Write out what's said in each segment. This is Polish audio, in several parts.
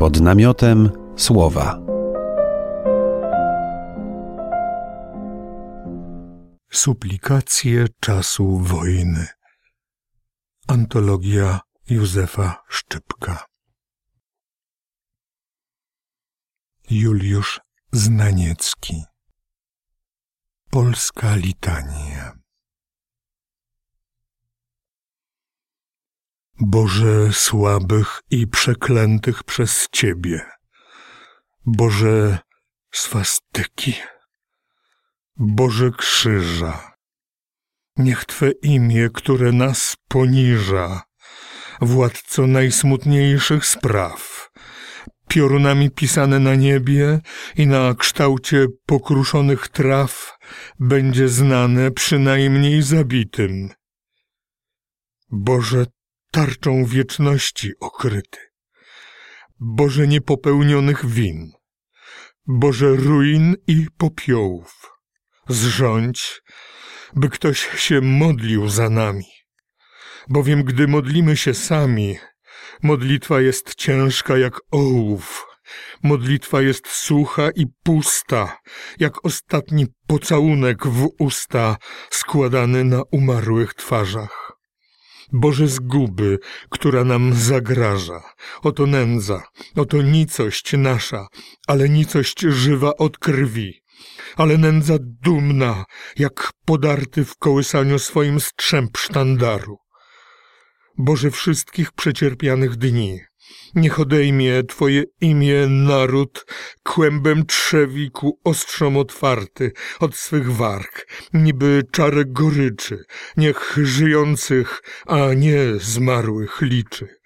Pod namiotem słowa. Suplikacje czasu wojny. Antologia Józefa Szczypka. Juliusz Znaniecki. Polska litania. Boże słabych i przeklętych przez Ciebie, Boże swastyki, Boże krzyża, niech Twe imię, które nas poniża, władco najsmutniejszych spraw, piorunami pisane na niebie i na kształcie pokruszonych traw, będzie znane przynajmniej zabitym. Boże tarczą wieczności okryty, Boże niepopełnionych win, Boże ruin i popiołów, zrządź, by ktoś się modlił za nami, bowiem gdy modlimy się sami, modlitwa jest ciężka jak ołów, modlitwa jest sucha i pusta, jak ostatni pocałunek w usta składany na umarłych twarzach. Boże zguby, która nam zagraża. Oto nędza, oto nicość nasza, ale nicość żywa od krwi. Ale nędza dumna, jak podarty w kołysaniu swoim strzęp sztandaru. Boże wszystkich przecierpianych dni, Niech odejmie Twoje imię naród, kłębem trzewiku ostrzom otwarty od swych warg, niby czarek goryczy, niech żyjących, a nie zmarłych liczy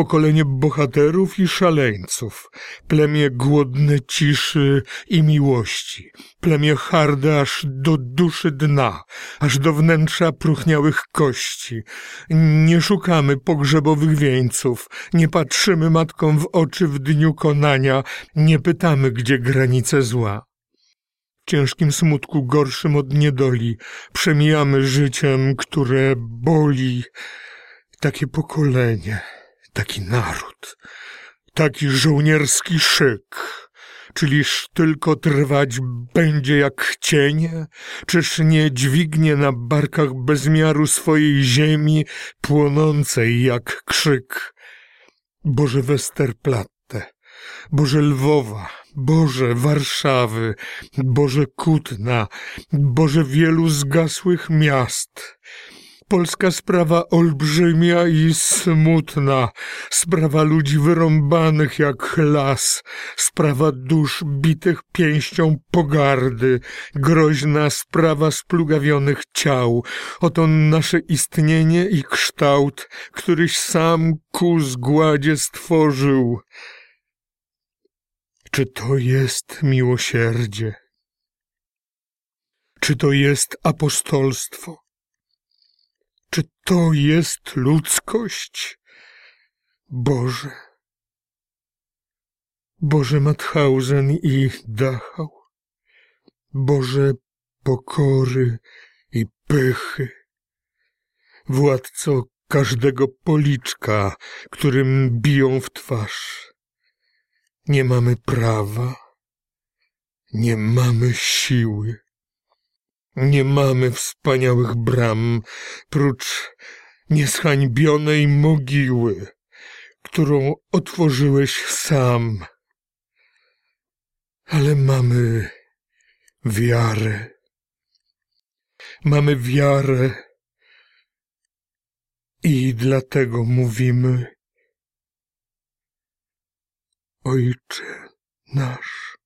pokolenie bohaterów i szaleńców, plemię głodne ciszy i miłości, plemię harde aż do duszy dna, aż do wnętrza próchniałych kości. Nie szukamy pogrzebowych wieńców, nie patrzymy matkom w oczy w dniu konania, nie pytamy, gdzie granice zła. Ciężkim smutku gorszym od niedoli przemijamy życiem, które boli takie pokolenie taki naród, taki żołnierski szyk, czyliż tylko trwać będzie jak cienie, czyż nie dźwignie na barkach bezmiaru swojej ziemi, płonącej jak krzyk. Boże Westerplatte, Boże Lwowa, Boże Warszawy, Boże Kutna, Boże wielu zgasłych miast, Polska sprawa olbrzymia i smutna, sprawa ludzi wyrąbanych jak las, sprawa dusz bitych pięścią pogardy, groźna sprawa splugawionych ciał. Oto nasze istnienie i kształt, któryś sam ku zgładzie stworzył. Czy to jest miłosierdzie? Czy to jest apostolstwo? Czy to jest ludzkość? Boże. Boże Mauthausen i Dachau. Boże pokory i pychy. Władco każdego policzka, którym biją w twarz. Nie mamy prawa, nie mamy siły. Nie mamy wspaniałych bram, prócz nieshańbionej mogiły, którą otworzyłeś sam. Ale mamy wiarę. Mamy wiarę i dlatego mówimy Ojcze nasz